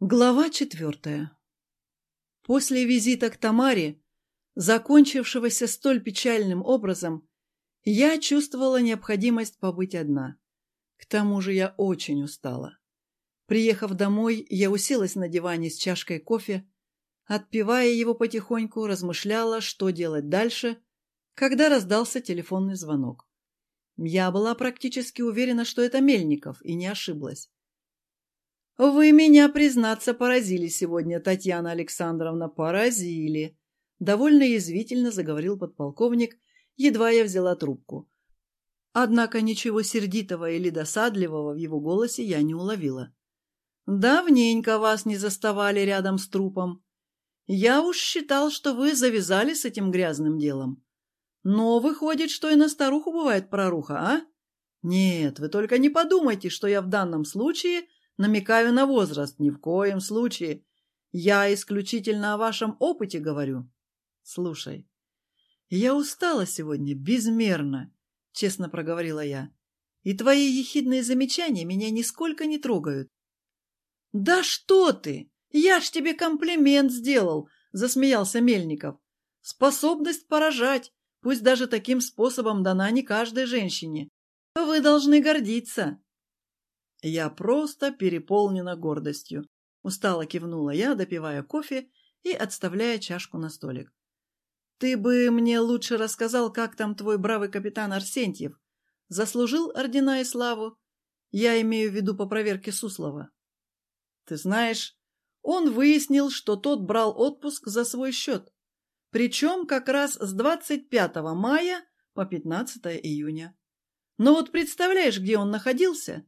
Глава четвертая. После визита к Тамаре, закончившегося столь печальным образом, я чувствовала необходимость побыть одна. К тому же я очень устала. Приехав домой, я уселась на диване с чашкой кофе, отпивая его потихоньку, размышляла, что делать дальше, когда раздался телефонный звонок. Я была практически уверена, что это Мельников, и не ошиблась. «Вы меня, признаться, поразили сегодня, Татьяна Александровна, поразили!» Довольно язвительно заговорил подполковник, едва я взяла трубку. Однако ничего сердитого или досадливого в его голосе я не уловила. «Давненько вас не заставали рядом с трупом. Я уж считал, что вы завязали с этим грязным делом. Но выходит, что и на старуху бывает проруха, а? Нет, вы только не подумайте, что я в данном случае намекаю на возраст. Ни в коем случае. Я исключительно о вашем опыте говорю. Слушай, я устала сегодня безмерно, честно проговорила я. И твои ехидные замечания меня нисколько не трогают. Да что ты! Я ж тебе комплимент сделал, засмеялся Мельников. Способность поражать, пусть даже таким способом дана не каждой женщине. Вы должны гордиться. Я просто переполнена гордостью. Устало кивнула я, допивая кофе и отставляя чашку на столик. Ты бы мне лучше рассказал, как там твой бравый капитан Арсентьев. Заслужил ордена и славу? Я имею в виду по проверке Суслова. Ты знаешь, он выяснил, что тот брал отпуск за свой счет. Причем как раз с 25 мая по 15 июня. Но вот представляешь, где он находился?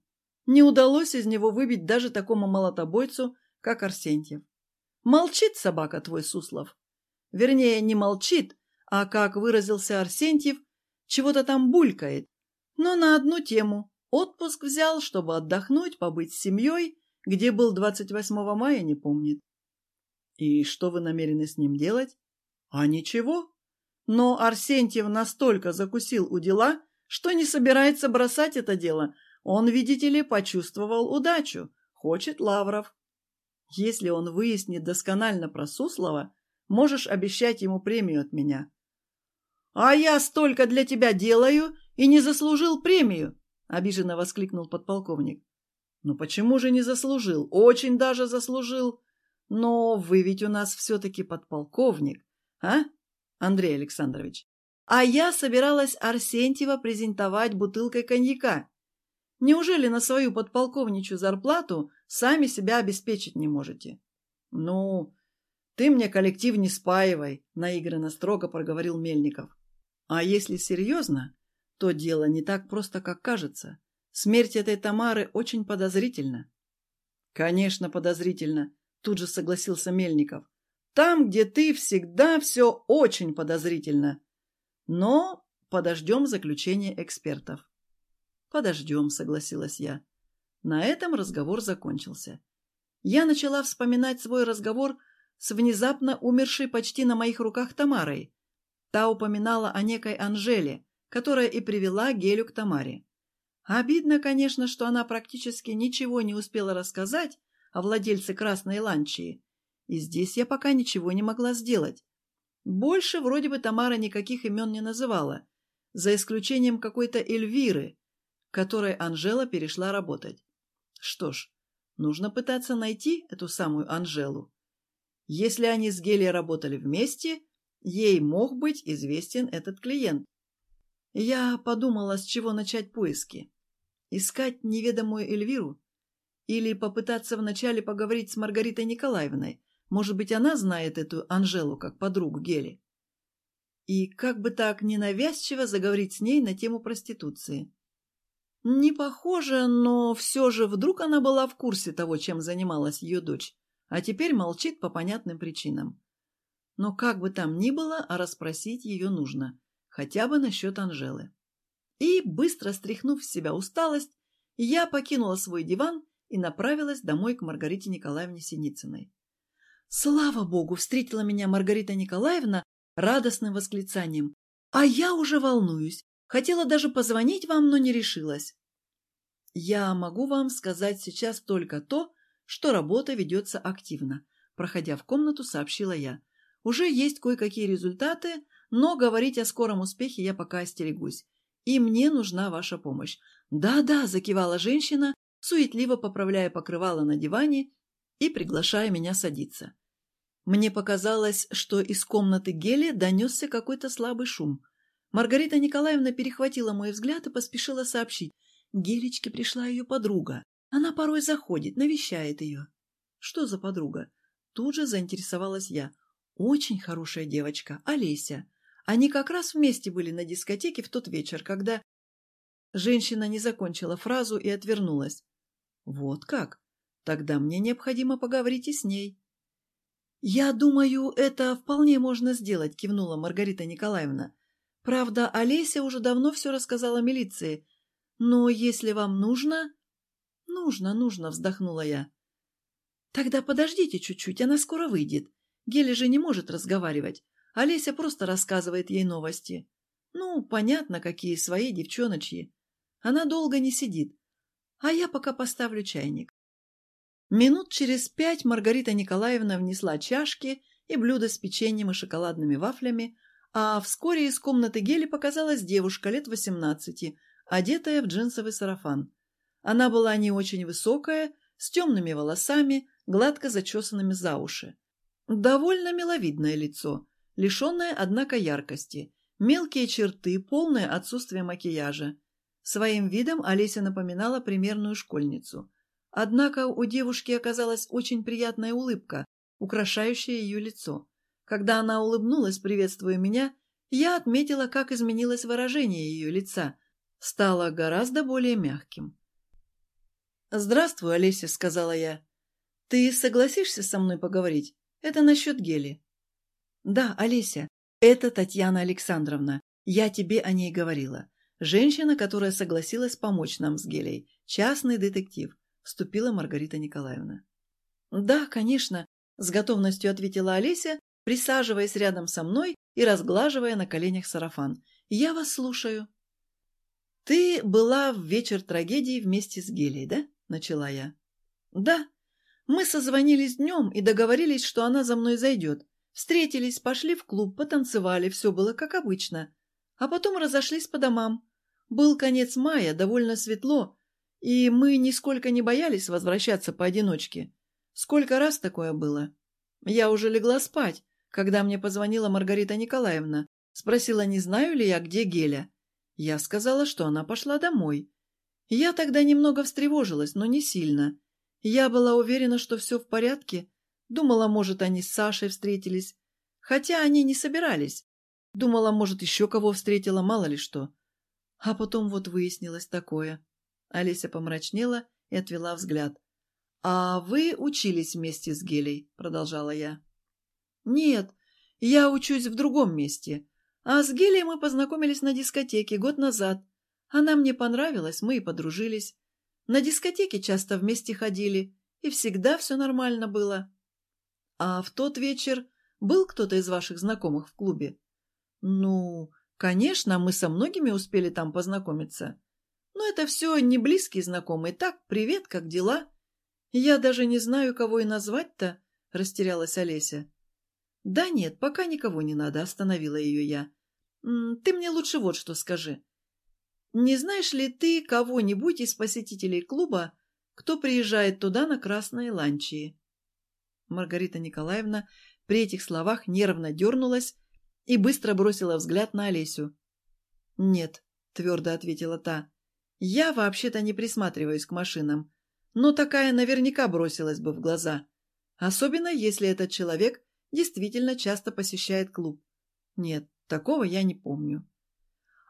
Не удалось из него выбить даже такому молотобойцу, как Арсентьев. Молчит собака твой, Суслов. Вернее, не молчит, а, как выразился Арсентьев, чего-то там булькает. Но на одну тему. Отпуск взял, чтобы отдохнуть, побыть с семьей, где был 28 мая, не помнит. И что вы намерены с ним делать? А ничего. Но Арсентьев настолько закусил у дела, что не собирается бросать это дело. Он, видите ли, почувствовал удачу, хочет лавров. Если он выяснит досконально про Суслова, можешь обещать ему премию от меня. — А я столько для тебя делаю и не заслужил премию! — обиженно воскликнул подполковник. — Ну почему же не заслужил? Очень даже заслужил. Но вы ведь у нас все-таки подполковник, а, Андрей Александрович? А я собиралась Арсентьева презентовать бутылкой коньяка. Неужели на свою подполковничью зарплату сами себя обеспечить не можете? Ну, ты мне коллектив не спаивай, наигранно строго проговорил Мельников. А если серьезно, то дело не так просто, как кажется. Смерть этой Тамары очень подозрительна. Конечно, подозрительно, тут же согласился Мельников. Там, где ты, всегда все очень подозрительно. Но подождем заключения экспертов. «Подождем», — согласилась я. На этом разговор закончился. Я начала вспоминать свой разговор с внезапно умершей почти на моих руках Тамарой. Та упоминала о некой Анжеле, которая и привела Гелю к Тамаре. Обидно, конечно, что она практически ничего не успела рассказать о владельце Красной Ланчии, и здесь я пока ничего не могла сделать. Больше вроде бы Тамара никаких имен не называла, за исключением какой-то Эльвиры, которой Анжела перешла работать. Что ж, нужно пытаться найти эту самую Анжелу. Если они с Гелией работали вместе, ей мог быть известен этот клиент. Я подумала, с чего начать поиски. Искать неведомую Эльвиру? Или попытаться вначале поговорить с Маргаритой Николаевной? Может быть, она знает эту Анжелу как подругу Гели? И как бы так ненавязчиво заговорить с ней на тему проституции. Не похоже, но все же вдруг она была в курсе того, чем занималась ее дочь, а теперь молчит по понятным причинам. Но как бы там ни было, а расспросить ее нужно, хотя бы насчет Анжелы. И, быстро стряхнув с себя усталость, я покинула свой диван и направилась домой к Маргарите Николаевне Синицыной. Слава богу, встретила меня Маргарита Николаевна радостным восклицанием. А я уже волнуюсь. Хотела даже позвонить вам, но не решилась. Я могу вам сказать сейчас только то, что работа ведется активно. Проходя в комнату, сообщила я. Уже есть кое-какие результаты, но говорить о скором успехе я пока остерегусь. И мне нужна ваша помощь. Да-да, закивала женщина, суетливо поправляя покрывало на диване и приглашая меня садиться. Мне показалось, что из комнаты Гели донесся какой-то слабый шум. Маргарита Николаевна перехватила мой взгляд и поспешила сообщить. Гелечке пришла ее подруга. Она порой заходит, навещает ее. Что за подруга? Тут же заинтересовалась я. Очень хорошая девочка, Олеся. Они как раз вместе были на дискотеке в тот вечер, когда... Женщина не закончила фразу и отвернулась. Вот как? Тогда мне необходимо поговорить и с ней. «Я думаю, это вполне можно сделать», — кивнула Маргарита Николаевна. «Правда, Олеся уже давно все рассказала милиции. Но если вам нужно...» «Нужно, нужно», — вздохнула я. «Тогда подождите чуть-чуть, она скоро выйдет. Геля же не может разговаривать. Олеся просто рассказывает ей новости. Ну, понятно, какие свои девчоночьи. Она долго не сидит. А я пока поставлю чайник. Минут через пять Маргарита Николаевна внесла чашки и блюдо с печеньем и шоколадными вафлями, а вскоре из комнаты Гели показалась девушка лет восемнадцати, одетая в джинсовый сарафан. Она была не очень высокая, с темными волосами, гладко зачесанными за уши. Довольно миловидное лицо, лишенное, однако, яркости, мелкие черты, полное отсутствие макияжа. Своим видом Олеся напоминала примерную школьницу. Однако у девушки оказалась очень приятная улыбка, украшающая ее лицо. Когда она улыбнулась, приветствуя меня, я отметила, как изменилось выражение ее лица. Стало гораздо более мягким. «Здравствуй, Олеся», — сказала я. «Ты согласишься со мной поговорить? Это насчет Гели». «Да, Олеся, это Татьяна Александровна. Я тебе о ней говорила. Женщина, которая согласилась помочь нам с Гелей. Частный детектив», — вступила Маргарита Николаевна. «Да, конечно», — с готовностью ответила Олеся, присаживаясь рядом со мной и разглаживая на коленях сарафан. «Я вас слушаю». «Ты была в вечер трагедии вместе с Гелей, да?» начала я. «Да. Мы созвонились днем и договорились, что она за мной зайдет. Встретились, пошли в клуб, потанцевали, все было как обычно. А потом разошлись по домам. Был конец мая, довольно светло, и мы нисколько не боялись возвращаться поодиночке. Сколько раз такое было? Я уже легла спать, когда мне позвонила Маргарита Николаевна. Спросила, не знаю ли я, где Геля. Я сказала, что она пошла домой. Я тогда немного встревожилась, но не сильно. Я была уверена, что все в порядке. Думала, может, они с Сашей встретились. Хотя они не собирались. Думала, может, еще кого встретила, мало ли что. А потом вот выяснилось такое. Олеся помрачнела и отвела взгляд. «А вы учились вместе с Гелей?» — продолжала я. «Нет, я учусь в другом месте. А с Гелей мы познакомились на дискотеке год назад. Она мне понравилась, мы и подружились. На дискотеке часто вместе ходили, и всегда все нормально было. А в тот вечер был кто-то из ваших знакомых в клубе? Ну, конечно, мы со многими успели там познакомиться. Но это все не близкие знакомые. Так, привет, как дела? Я даже не знаю, кого и назвать-то, растерялась Олеся. Да нет, пока никого не надо, остановила ее я. Ты мне лучше вот что скажи. Не знаешь ли ты кого-нибудь из посетителей клуба, кто приезжает туда на красные ланчии?» Маргарита Николаевна при этих словах нервно дернулась и быстро бросила взгляд на Олесю. «Нет», — твердо ответила та, — «я вообще-то не присматриваюсь к машинам, но такая наверняка бросилась бы в глаза, особенно если этот человек действительно часто посещает клуб. Нет, такого я не помню».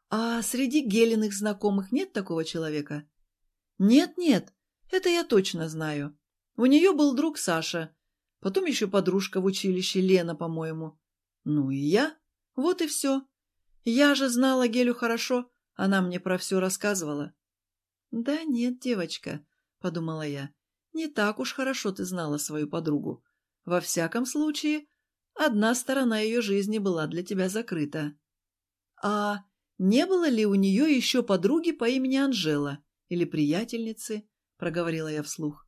«А среди Гелиных знакомых нет такого человека?» «Нет-нет, это я точно знаю. У нее был друг Саша, потом еще подружка в училище, Лена, по-моему. Ну и я. Вот и все. Я же знала Гелю хорошо, она мне про все рассказывала». «Да нет, девочка», — подумала я, — «не так уж хорошо ты знала свою подругу. Во всяком случае, одна сторона ее жизни была для тебя закрыта». «А не было ли у нее еще подруги по имени Анжела или приятельницы? Проговорила я вслух.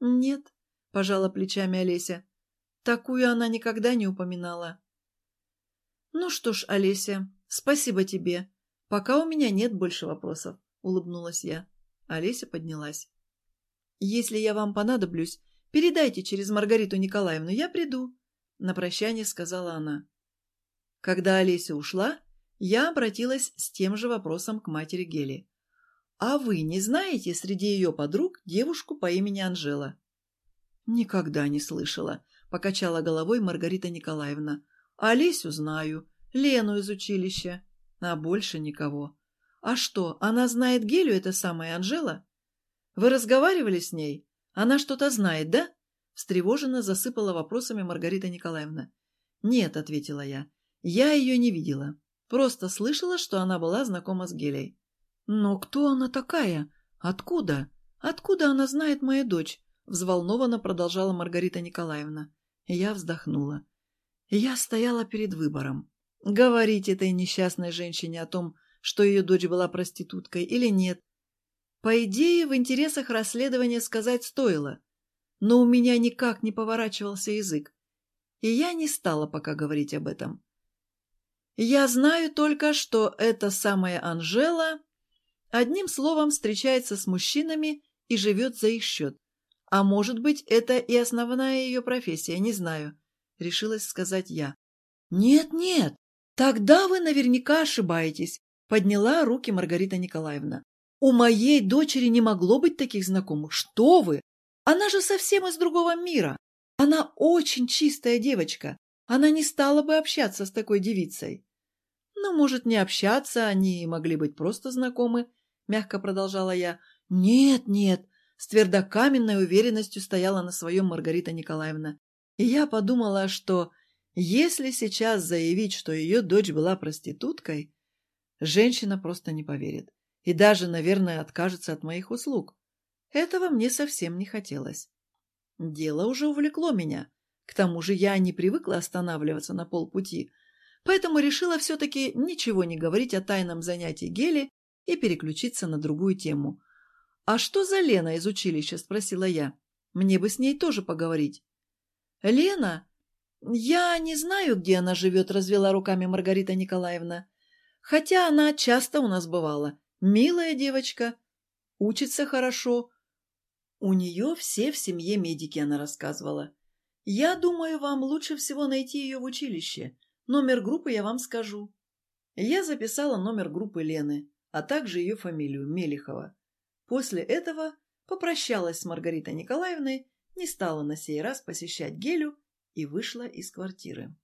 Нет, пожала плечами Олеся. Такую она никогда не упоминала. Ну что ж, Олеся, спасибо тебе. Пока у меня нет больше вопросов, улыбнулась я. Олеся поднялась. Если я вам понадоблюсь, передайте через Маргариту Николаевну, я приду, на прощание сказала она. Когда Олеся ушла, я обратилась с тем же вопросом к матери Гели. «А вы не знаете среди ее подруг девушку по имени Анжела?» «Никогда не слышала», — покачала головой Маргарита Николаевна. «Олесю знаю, Лену из училища, а больше никого. А что, она знает Гелю, эта самая Анжела? Вы разговаривали с ней? Она что-то знает, да?» Встревоженно засыпала вопросами Маргарита Николаевна. «Нет», — ответила я, — «я ее не видела. Просто слышала, что она была знакома с Гелей. «Но кто она такая? Откуда? Откуда она знает мою дочь?» Взволнованно продолжала Маргарита Николаевна. Я вздохнула. Я стояла перед выбором. Говорить этой несчастной женщине о том, что ее дочь была проституткой или нет. По идее, в интересах расследования сказать стоило. Но у меня никак не поворачивался язык. И я не стала пока говорить об этом. Я знаю только, что эта самая Анжела одним словом встречается с мужчинами и живет за их счет. А может быть, это и основная ее профессия, не знаю, решилась сказать я. Нет-нет, тогда вы наверняка ошибаетесь, подняла руки Маргарита Николаевна. У моей дочери не могло быть таких знакомых. Что вы? Она же совсем из другого мира. Она очень чистая девочка. Она не стала бы общаться с такой девицей. Ну, может, не общаться, они могли быть просто знакомы, мягко продолжала я. Нет, нет, с твердокаменной уверенностью стояла на своем Маргарита Николаевна. И я подумала, что если сейчас заявить, что ее дочь была проституткой, женщина просто не поверит и даже, наверное, откажется от моих услуг. Этого мне совсем не хотелось. Дело уже увлекло меня. К тому же я не привыкла останавливаться на полпути, поэтому решила все-таки ничего не говорить о тайном занятии Гели и переключиться на другую тему. «А что за Лена из училища?» – спросила я. «Мне бы с ней тоже поговорить». «Лена? Я не знаю, где она живет», – развела руками Маргарита Николаевна. «Хотя она часто у нас бывала. Милая девочка. Учится хорошо. У нее все в семье медики, она рассказывала. Я думаю, вам лучше всего найти ее в училище. Номер группы я вам скажу. Я записала номер группы Лены, а также ее фамилию Мелихова. После этого попрощалась с Маргаритой Николаевной, не стала на сей раз посещать Гелю и вышла из квартиры.